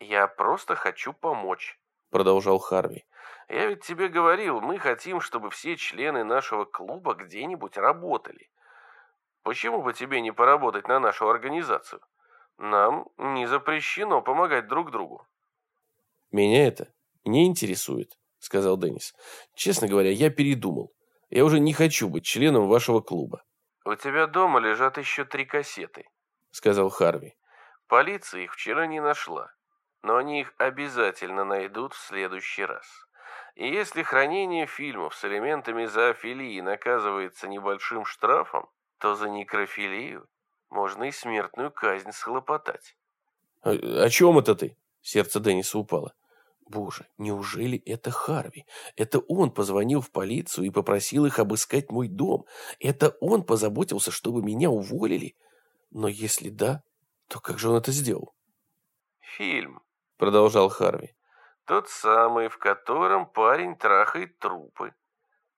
«Я просто хочу помочь», – продолжал Харви. «Я ведь тебе говорил, мы хотим, чтобы все члены нашего клуба где-нибудь работали. Почему бы тебе не поработать на нашу организацию? Нам не запрещено помогать друг другу. Меня это не интересует, сказал Деннис. Честно говоря, я передумал. Я уже не хочу быть членом вашего клуба. У тебя дома лежат еще три кассеты, сказал Харви. Полиция их вчера не нашла, но они их обязательно найдут в следующий раз. И если хранение фильмов с элементами зоофилии наказывается небольшим штрафом, то за некрофилию можно и смертную казнь схлопотать. «О, о чем это ты?» Сердце Денниса упало. Боже, неужели это Харви? Это он позвонил в полицию и попросил их обыскать мой дом. Это он позаботился, чтобы меня уволили? Но если да, то как же он это сделал? Фильм, продолжал Харви. Тот самый, в котором парень трахает трупы.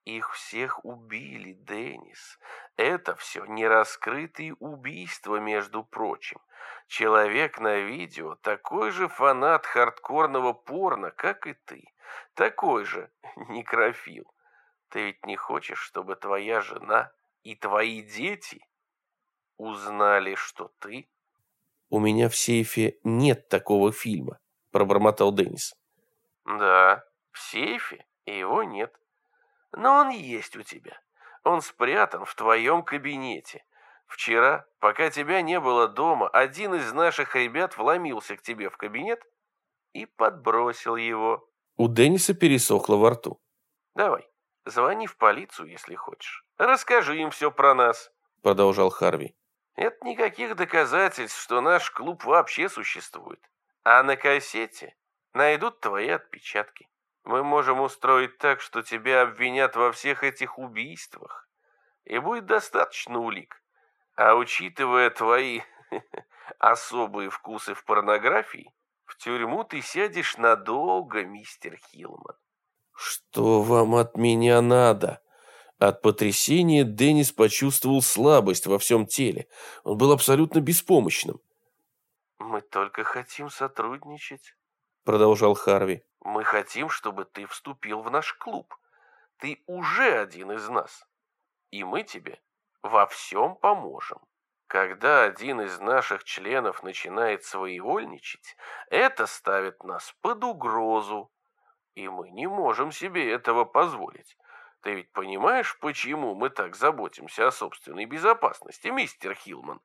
Их всех убили, Деннис. Это все нераскрытые убийства, между прочим. Человек на видео такой же фанат хардкорного порно, как и ты. Такой же некрофил. Ты ведь не хочешь, чтобы твоя жена и твои дети узнали, что ты... У меня в сейфе нет такого фильма, пробормотал Деннис. Да, в сейфе Его нет. Но он есть у тебя. Он спрятан в твоем кабинете. Вчера, пока тебя не было дома, один из наших ребят вломился к тебе в кабинет и подбросил его. У Денниса пересохло во рту. Давай, звони в полицию, если хочешь. Расскажи им все про нас, продолжал Харви. Это никаких доказательств, что наш клуб вообще существует. А на кассете найдут твои отпечатки. Мы можем устроить так, что тебя обвинят во всех этих убийствах. И будет достаточно улик. А учитывая твои особые вкусы в порнографии, в тюрьму ты сядешь надолго, мистер Хилман. Что вам от меня надо? От потрясения Деннис почувствовал слабость во всем теле. Он был абсолютно беспомощным. «Мы только хотим сотрудничать», — продолжал Харви. «Мы хотим, чтобы ты вступил в наш клуб. Ты уже один из нас, и мы тебе во всем поможем. Когда один из наших членов начинает своевольничать, это ставит нас под угрозу, и мы не можем себе этого позволить. Ты ведь понимаешь, почему мы так заботимся о собственной безопасности, мистер Хилман?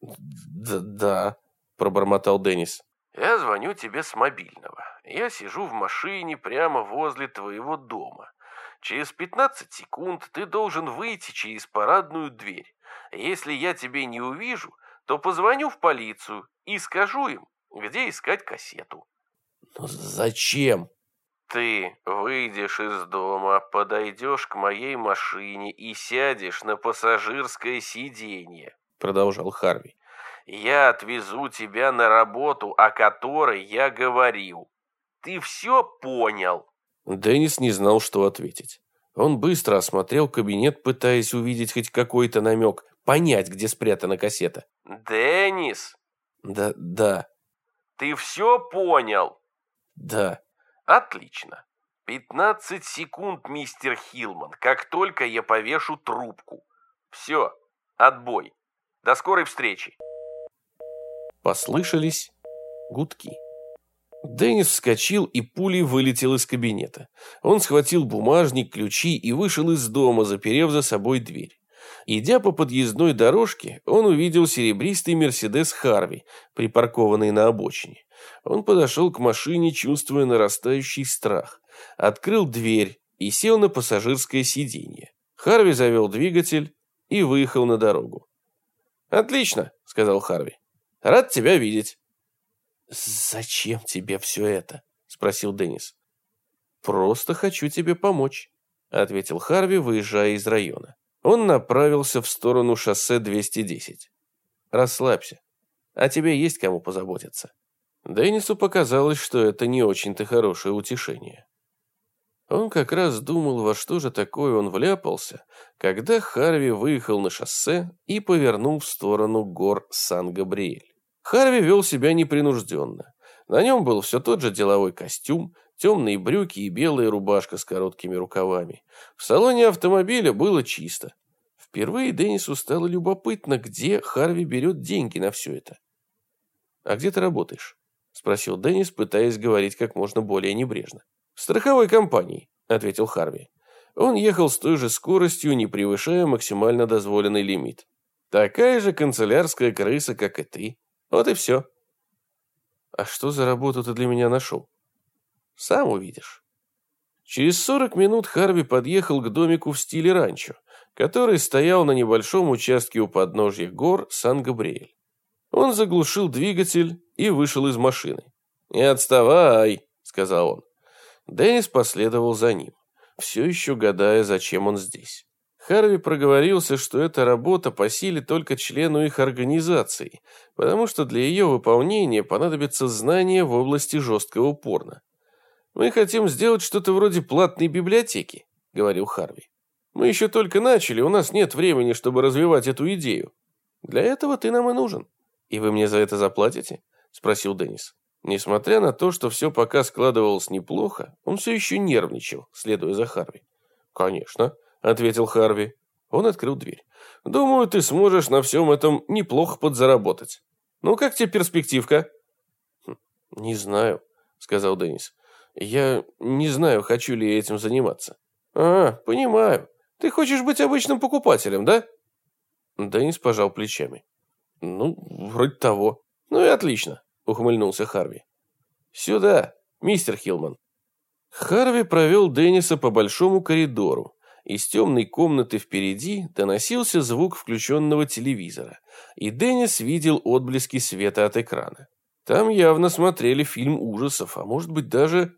Да, да, пробормотал Деннис. Я звоню тебе с мобильного. Я сижу в машине прямо возле твоего дома. Через 15 секунд ты должен выйти через парадную дверь. Если я тебя не увижу, то позвоню в полицию и скажу им, где искать кассету. Но зачем? Ты выйдешь из дома, подойдешь к моей машине и сядешь на пассажирское сиденье, продолжал Харви. Я отвезу тебя на работу, о которой я говорил. Ты все понял? Деннис не знал, что ответить. Он быстро осмотрел кабинет, пытаясь увидеть хоть какой-то намек, понять, где спрятана кассета. «Деннис!» «Да, да». «Ты все понял?» «Да». «Отлично. Пятнадцать секунд, мистер Хилман, как только я повешу трубку. Все, отбой. До скорой встречи». Послышались гудки. Деннис вскочил и пулей вылетел из кабинета. Он схватил бумажник, ключи и вышел из дома, заперев за собой дверь. Идя по подъездной дорожке, он увидел серебристый «Мерседес Харви», припаркованный на обочине. Он подошел к машине, чувствуя нарастающий страх. Открыл дверь и сел на пассажирское сиденье. Харви завел двигатель и выехал на дорогу. «Отлично», — сказал Харви. «Рад тебя видеть». «Зачем тебе все это?» – спросил Деннис. «Просто хочу тебе помочь», – ответил Харви, выезжая из района. Он направился в сторону шоссе 210. «Расслабься. О тебе есть кому позаботиться». Деннису показалось, что это не очень-то хорошее утешение. Он как раз думал, во что же такое он вляпался, когда Харви выехал на шоссе и повернул в сторону гор Сан-Габриэль. Харви вел себя непринужденно. На нем был все тот же деловой костюм, темные брюки и белая рубашка с короткими рукавами. В салоне автомобиля было чисто. Впервые Деннису стало любопытно, где Харви берет деньги на все это. «А где ты работаешь?» – спросил Деннис, пытаясь говорить как можно более небрежно. «В страховой компании», – ответил Харви. Он ехал с той же скоростью, не превышая максимально дозволенный лимит. «Такая же канцелярская крыса, как и ты. Вот и все. А что за работу ты для меня нашел? Сам увидишь. Через 40 минут Харви подъехал к домику в стиле ранчо, который стоял на небольшом участке у подножья гор Сан-Габриэль. Он заглушил двигатель и вышел из машины. «Не отставай», — сказал он. Деннис последовал за ним, все еще гадая, зачем он здесь. Харви проговорился, что эта работа по силе только члену их организации, потому что для ее выполнения понадобится знание в области жесткого порно. «Мы хотим сделать что-то вроде платной библиотеки», — говорил Харви. «Мы еще только начали, у нас нет времени, чтобы развивать эту идею. Для этого ты нам и нужен. И вы мне за это заплатите?» — спросил Деннис. Несмотря на то, что все пока складывалось неплохо, он все еще нервничал, следуя за Харви. «Конечно», ответил Харви. Он открыл дверь. «Думаю, ты сможешь на всем этом неплохо подзаработать. Ну, как тебе перспективка?» хм, «Не знаю», — сказал Деннис. Я не знаю, хочу ли я этим заниматься. А, понимаю. Ты хочешь быть обычным покупателем, да? Деннис пожал плечами. Ну, вроде того. Ну и отлично, ухмыльнулся Харви. Сюда, мистер Хилман. Харви провел Денниса по большому коридору. Из темной комнаты впереди доносился звук включенного телевизора, и Деннис видел отблески света от экрана. Там явно смотрели фильм ужасов, а может быть даже...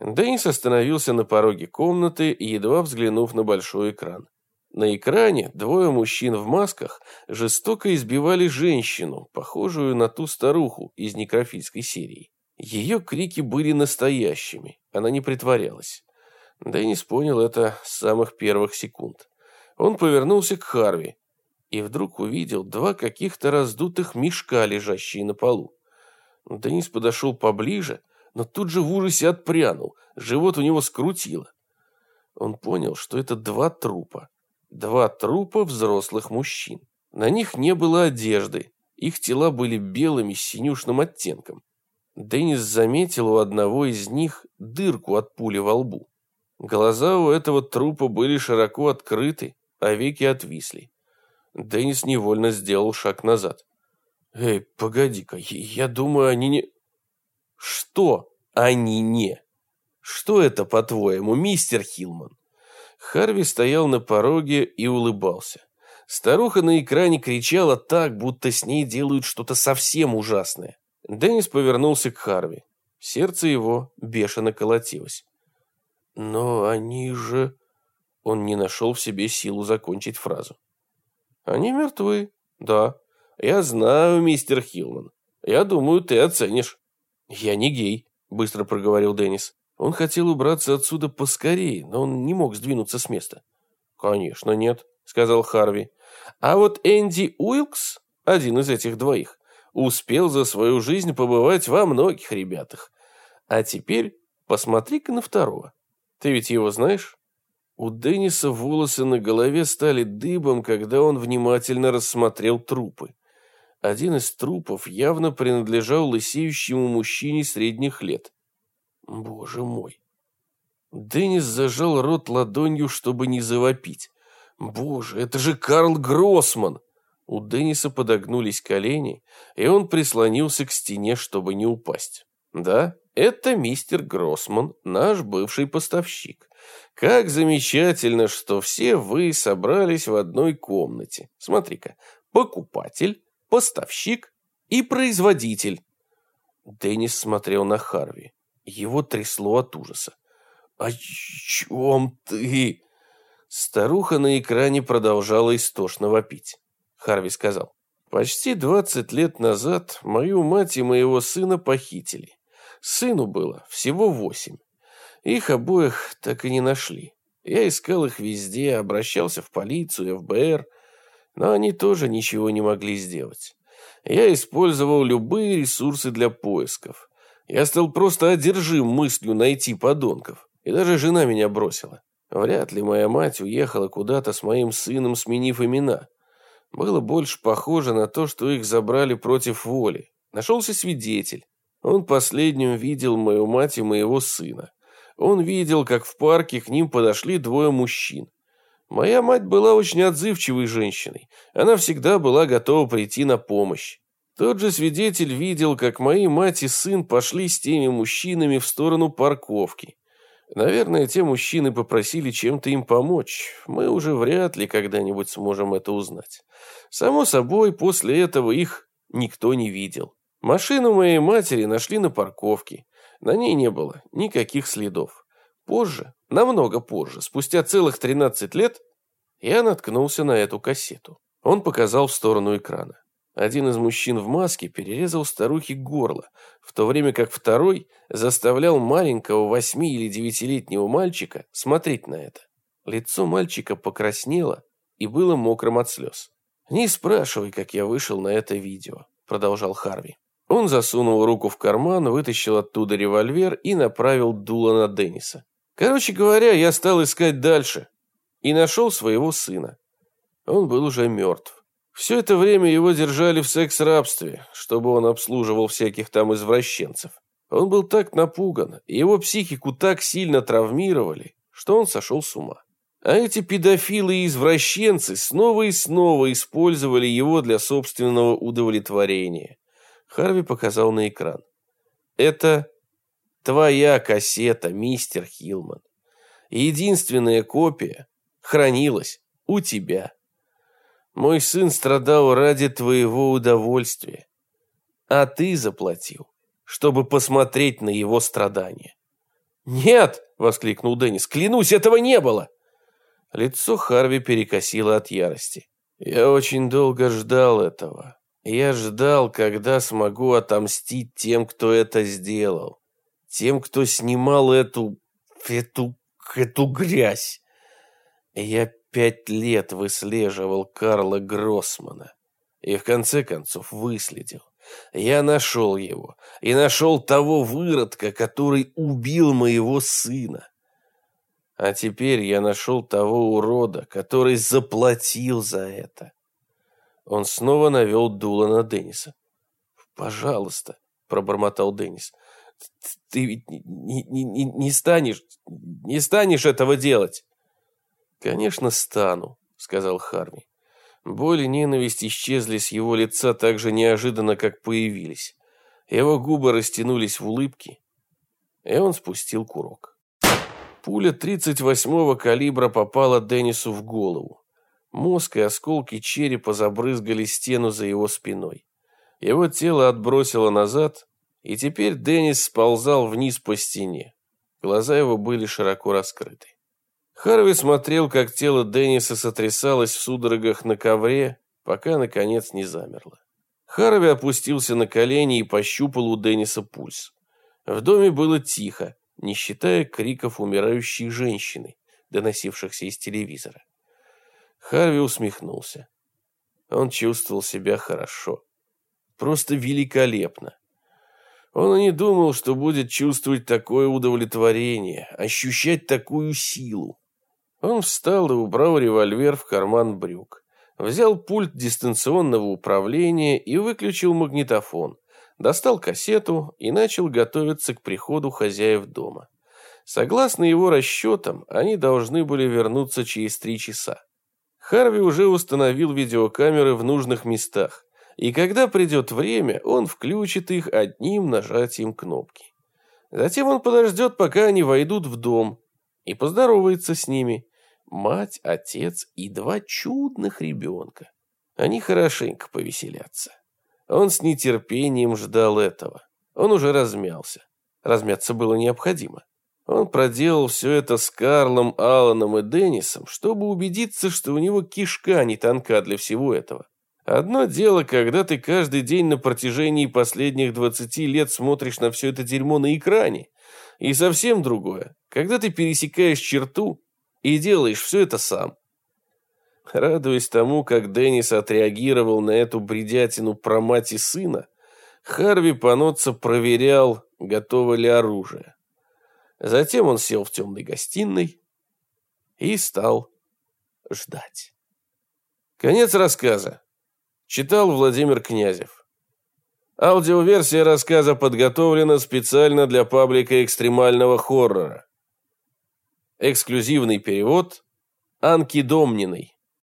Деннис остановился на пороге комнаты, едва взглянув на большой экран. На экране двое мужчин в масках жестоко избивали женщину, похожую на ту старуху из некрофильской серии. Ее крики были настоящими, она не притворялась. Деннис понял это с самых первых секунд. Он повернулся к Харви и вдруг увидел два каких-то раздутых мешка, лежащие на полу. Денис подошел поближе, но тут же в ужасе отпрянул. Живот у него скрутило. Он понял, что это два трупа. Два трупа взрослых мужчин. На них не было одежды. Их тела были белыми с синюшным оттенком. Денис заметил у одного из них дырку от пули во лбу. Глаза у этого трупа были широко открыты, а веки отвисли. Денис невольно сделал шаг назад. «Эй, погоди-ка, я думаю, они не...» «Что они не?» «Что это, по-твоему, мистер Хилман?» Харви стоял на пороге и улыбался. Старуха на экране кричала так, будто с ней делают что-то совсем ужасное. Деннис повернулся к Харви. Сердце его бешено колотилось. «Но они же...» Он не нашел в себе силу закончить фразу. «Они мертвы, да. Я знаю, мистер Хилман. Я думаю, ты оценишь». «Я не гей», — быстро проговорил Деннис. Он хотел убраться отсюда поскорее, но он не мог сдвинуться с места. «Конечно нет», — сказал Харви. «А вот Энди Уилкс, один из этих двоих, успел за свою жизнь побывать во многих ребятах. А теперь посмотри-ка на второго. Ты ведь его знаешь?» У Денниса волосы на голове стали дыбом, когда он внимательно рассмотрел трупы. Один из трупов явно принадлежал лысеющему мужчине средних лет. Боже мой. Деннис зажал рот ладонью, чтобы не завопить. Боже, это же Карл Гроссман! У Денниса подогнулись колени, и он прислонился к стене, чтобы не упасть. Да, это мистер Гроссман, наш бывший поставщик. Как замечательно, что все вы собрались в одной комнате. Смотри-ка, покупатель, поставщик и производитель. Деннис смотрел на Харви. Его трясло от ужаса. «О чем ты?» Старуха на экране продолжала истошно вопить. Харви сказал. «Почти двадцать лет назад мою мать и моего сына похитили. Сыну было всего восемь. Их обоих так и не нашли. Я искал их везде, обращался в полицию, ФБР, но они тоже ничего не могли сделать. Я использовал любые ресурсы для поисков. Я стал просто одержим мыслью найти подонков. И даже жена меня бросила. Вряд ли моя мать уехала куда-то с моим сыном, сменив имена. Было больше похоже на то, что их забрали против воли. Нашелся свидетель. Он последним видел мою мать и моего сына. Он видел, как в парке к ним подошли двое мужчин. Моя мать была очень отзывчивой женщиной. Она всегда была готова прийти на помощь. Тот же свидетель видел, как мои мать и сын пошли с теми мужчинами в сторону парковки. Наверное, те мужчины попросили чем-то им помочь. Мы уже вряд ли когда-нибудь сможем это узнать. Само собой, после этого их никто не видел. Машину моей матери нашли на парковке. На ней не было никаких следов. Позже, намного позже, спустя целых 13 лет, я наткнулся на эту кассету. Он показал в сторону экрана. Один из мужчин в маске перерезал старухе горло, в то время как второй заставлял маленького восьми- или девятилетнего мальчика смотреть на это. Лицо мальчика покраснело и было мокрым от слез. «Не спрашивай, как я вышел на это видео», — продолжал Харви. Он засунул руку в карман, вытащил оттуда револьвер и направил дуло на Денниса. Короче говоря, я стал искать дальше и нашел своего сына. Он был уже мертв. Все это время его держали в секс-рабстве, чтобы он обслуживал всяких там извращенцев. Он был так напуган, и его психику так сильно травмировали, что он сошел с ума. А эти педофилы и извращенцы снова и снова использовали его для собственного удовлетворения. Харви показал на экран. «Это твоя кассета, мистер Хилман. Единственная копия хранилась у тебя. Мой сын страдал ради твоего удовольствия, а ты заплатил, чтобы посмотреть на его страдания». «Нет!» — воскликнул Деннис. «Клянусь, этого не было!» Лицо Харви перекосило от ярости. «Я очень долго ждал этого. Я ждал, когда смогу отомстить тем, кто это сделал. Тем, кто снимал эту... эту... эту грязь. Я пять лет выслеживал Карла Гроссмана. И в конце концов выследил. Я нашел его. И нашел того выродка, который убил моего сына. А теперь я нашел того урода, который заплатил за это. Он снова навел дуло на Денниса. «Пожалуйста», — пробормотал Деннис, — «ты ведь не, не, не, не станешь, не станешь этого делать». «Конечно, стану», — сказал Харми. Боль и ненависть исчезли с его лица так же неожиданно, как появились. Его губы растянулись в улыбке, и он спустил курок. Пуля 38-го калибра попала Деннису в голову. Мозг и осколки черепа забрызгали стену за его спиной. Его тело отбросило назад, и теперь Деннис сползал вниз по стене. Глаза его были широко раскрыты. Харви смотрел, как тело Денниса сотрясалось в судорогах на ковре, пока, наконец, не замерло. Харви опустился на колени и пощупал у Денниса пульс. В доме было тихо, не считая криков умирающей женщины, доносившихся из телевизора. Харви усмехнулся. Он чувствовал себя хорошо. Просто великолепно. Он и не думал, что будет чувствовать такое удовлетворение, ощущать такую силу. Он встал и убрал револьвер в карман брюк. Взял пульт дистанционного управления и выключил магнитофон достал кассету и начал готовиться к приходу хозяев дома. Согласно его расчетам, они должны были вернуться через три часа. Харви уже установил видеокамеры в нужных местах, и когда придет время, он включит их одним нажатием кнопки. Затем он подождет, пока они войдут в дом, и поздоровается с ними. Мать, отец и два чудных ребенка. Они хорошенько повеселятся. Он с нетерпением ждал этого. Он уже размялся. Размяться было необходимо. Он проделал все это с Карлом, Алланом и Деннисом, чтобы убедиться, что у него кишка не тонка для всего этого. Одно дело, когда ты каждый день на протяжении последних 20 лет смотришь на все это дерьмо на экране, и совсем другое, когда ты пересекаешь черту и делаешь все это сам. Радуясь тому, как Деннис отреагировал на эту бредятину про мать и сына, Харви Паноца проверял, готово ли оружие. Затем он сел в темной гостиной и стал ждать. Конец рассказа. Читал Владимир Князев. Аудиоверсия рассказа подготовлена специально для паблика экстремального хоррора. Эксклюзивный перевод Анки Домниной.